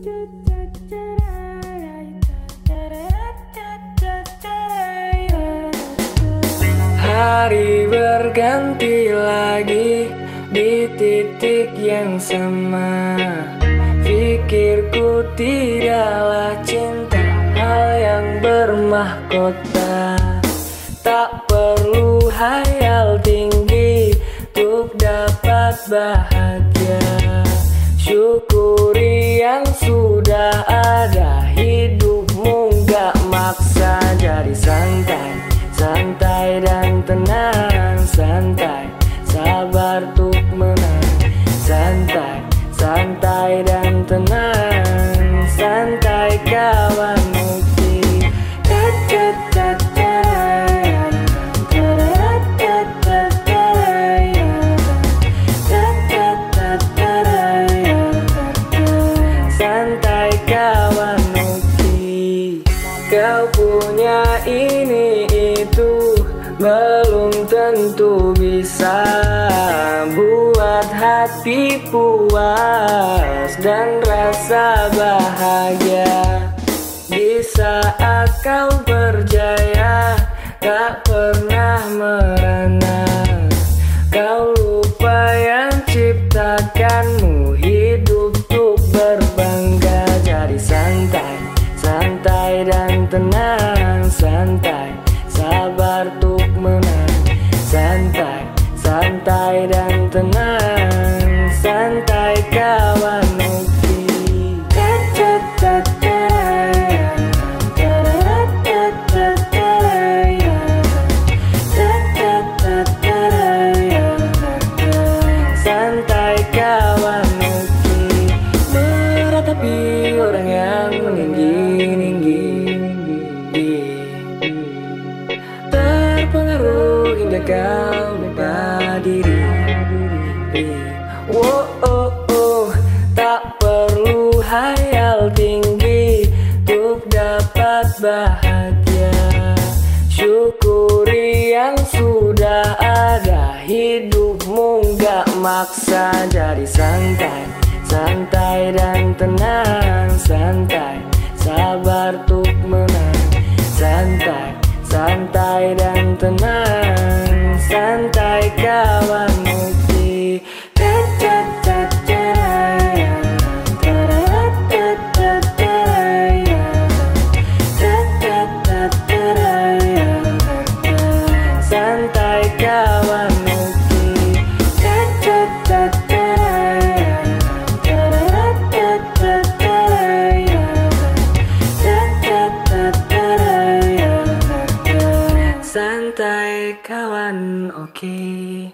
Hari berganti lagi di titik yang sama. Pikirku tidaklah cinta hal yang bermahkota. Tak perlu hayal tinggi untuk dapat bahagia tenang santai sabar tuh menang. Santai santai dan tenang. Santai kawan mukti. Kau punya ini belum tentu bisa Buat hati puas Dan rasa bahagia. Di saat kau berjaya Tak pernah merana. Kau lupa yang ciptakanmu Hidup untuk berbangga. Jadi santai, santai dan tenang Santai, sabar tenang Santai kawan mukti Santai kawan orang yang meninggi-tinggi Terpengaruh hingga kau Wow, oh, oh, tak perlu hayal tinggi Untuk dapat bahagia. Syukuri yang sudah ada Hidupmu gak maksa. Jadi santai, santai dan tenang Santai, sabar untuk menang. Santai, santai dan tenang Santai kawan oke okay.